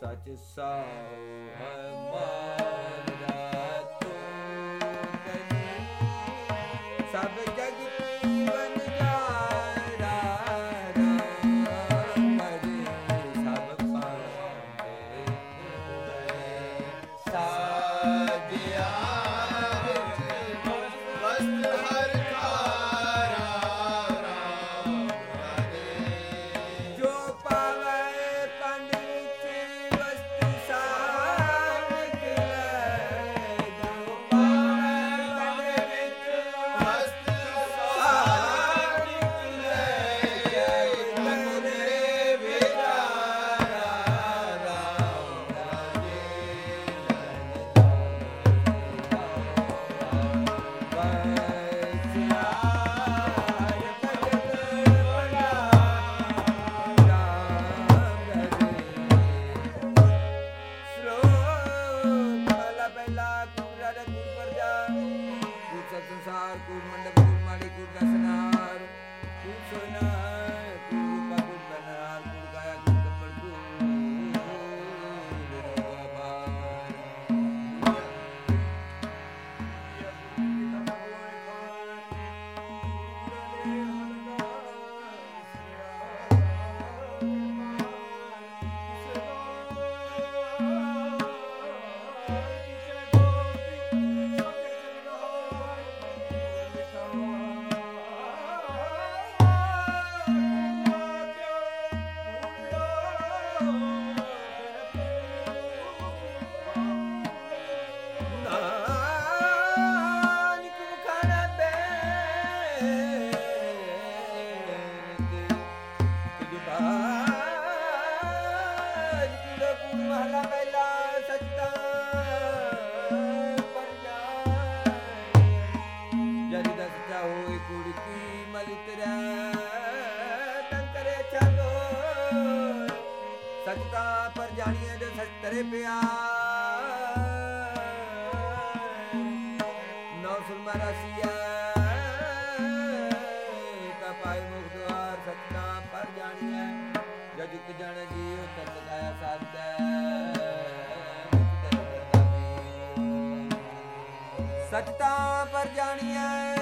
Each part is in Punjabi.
such a soul. Oh. ਮਹਲਾ ਪਹਿਲਾ ਜਦ ਦਸ ਚਾਹੋਏ ਸੱਤਾ ਪਰ ਜਾਣੀਏ ਦੇ ਸੱਤਰੇ ਪਿਆਰ ਨੌ ਸੁਰ ਮਰਾਸੀਆ ਕਪਾਈ ਜੁਗ ਜਣ ਜੀਉ ਪਰ ਜਾਣੀਐ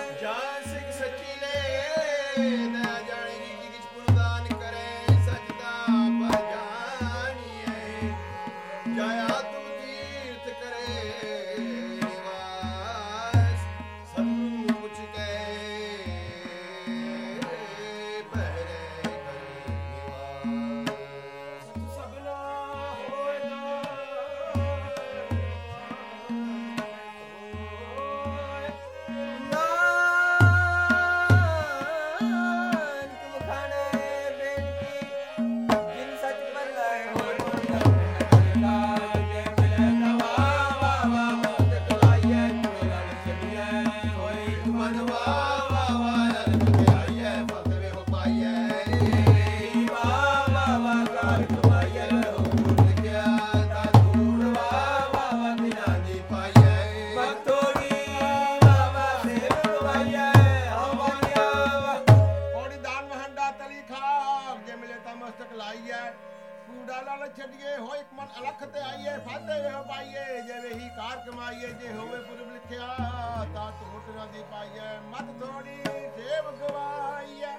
ਛੱਡੀਏ, ਹੋਏ ਇੱਕ ਮਨ ਅਲਖ ਤੇ ਆਈਏ ਫਾਤੇ ਹੋ ਪਾਈਏ ਜੇ ਵੇਹੀ ਕਾਰ ਕਮਾਈਏ, ਜੇ ਹੋਵੇ ਪੁਰਬ ਲਿਖਿਆ, ਤਾਂ ਟੋਟ ਨਾ ਦੀ ਪਾਈਏ ਮਤ ਥੋੜੀ ਦੇਵ ਗਵਾਈਏ।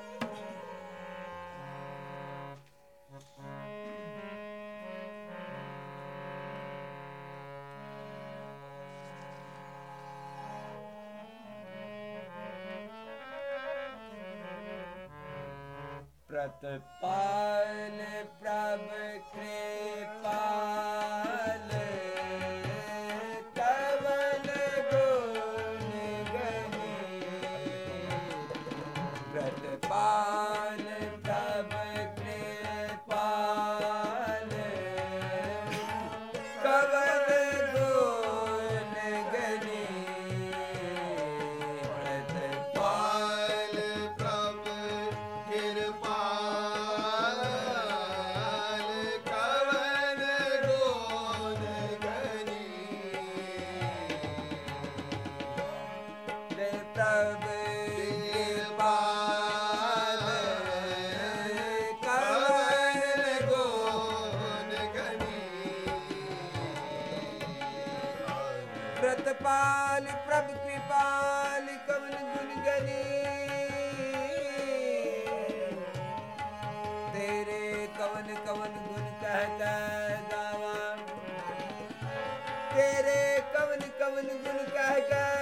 ਪ੍ਰਤਪਾਲ ਪ੍ਰਭ ਕ੍ਰੇ कृतपाल प्रभ कृपाल कवन गुण गनी तेरे कवन कवन गुण कह कह गावा तेरे कवन कवन गुण कह कह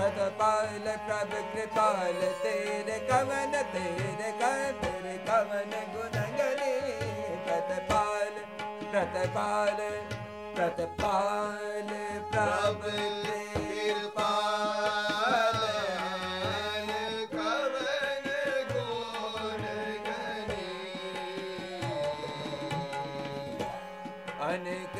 सतपाल प्रभ कृपाल तेरे कवन तेरे कर कवन गुणगरे प्रतपाल प्रतपाल प्रतपाल प्रभ कृपाल अनेक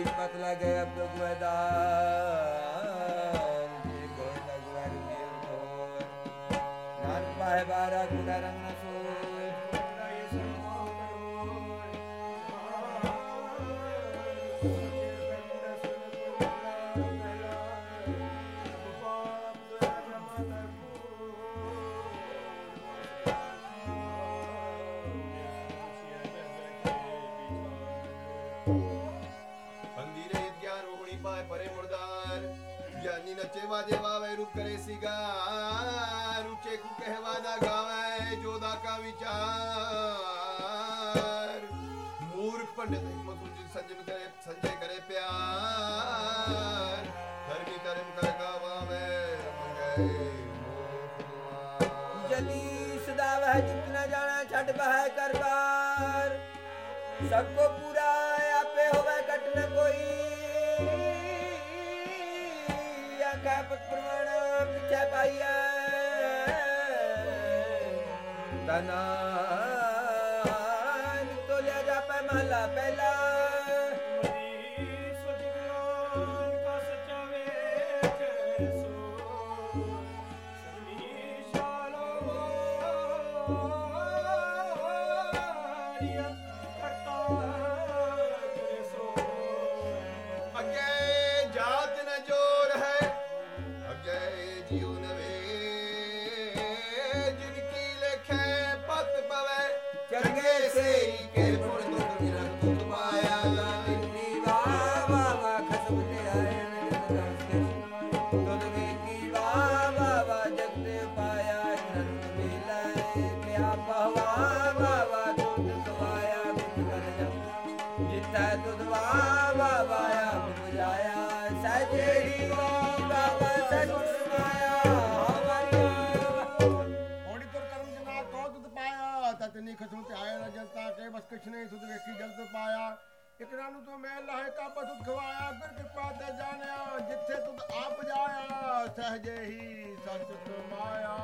ਲਿਓ ਬੀਜ ਪਤ ਲਗੇ ਅਬ ਦੁਖ ਵੈਦਾਰ ਜੇ ਕੋਈ ਲਗਵਾ ਰੁਪਿਓ ਹੋਰ ਨਾਨਕ જેવા જેવા વૈરૂપ કરે સિગા રૂચે કુ કહેવાના ગાવે જોદા કા વિચાર મૂર્ખ પંડિત હિંમત સંજમ કરે સંજય કરે પ્યાર ધર્મી કર્મ કર ગાવે મંગે જલી સદા વહ જીત ન જાણા છટ બહાય કરવાર સબકો ਤਨਾਨ ਤੋਲਿਆ ਜਾਪੈ ਮਹਲਾ ਪਹਿਲਾ ਅੱਗੇ ਜਾਤ ਨ ਜੋਰ ਹੈ ਅੱਗੇ ਜਿਉ ਨੀ ਖਸਮ ਤੇ ਆਇਆ ਜਨਤਾ ਕੇ ਬਸ ਕਿਛ ਨਹੀਂ ਸੁਧ ਵੇਖੀ ਜਲਦ ਪਾਇਆ। ਇਕਰਾ ਨੂੰ ਤੂੰ ਮੈਂ ਲਾਹੇ ਕਾ ਤੁਧ ਖਵਾਇਆ ਗੁਰ ਕਿਰਪਾ ਤੇ ਜਾਣਿਆ, ਜਿੱਥੇ ਤੁਧ ਆਪ ਜਾਇਆ, ਸਹਜੇ ਹੀ ਸੱਚ ਤੁਮਾਇਆ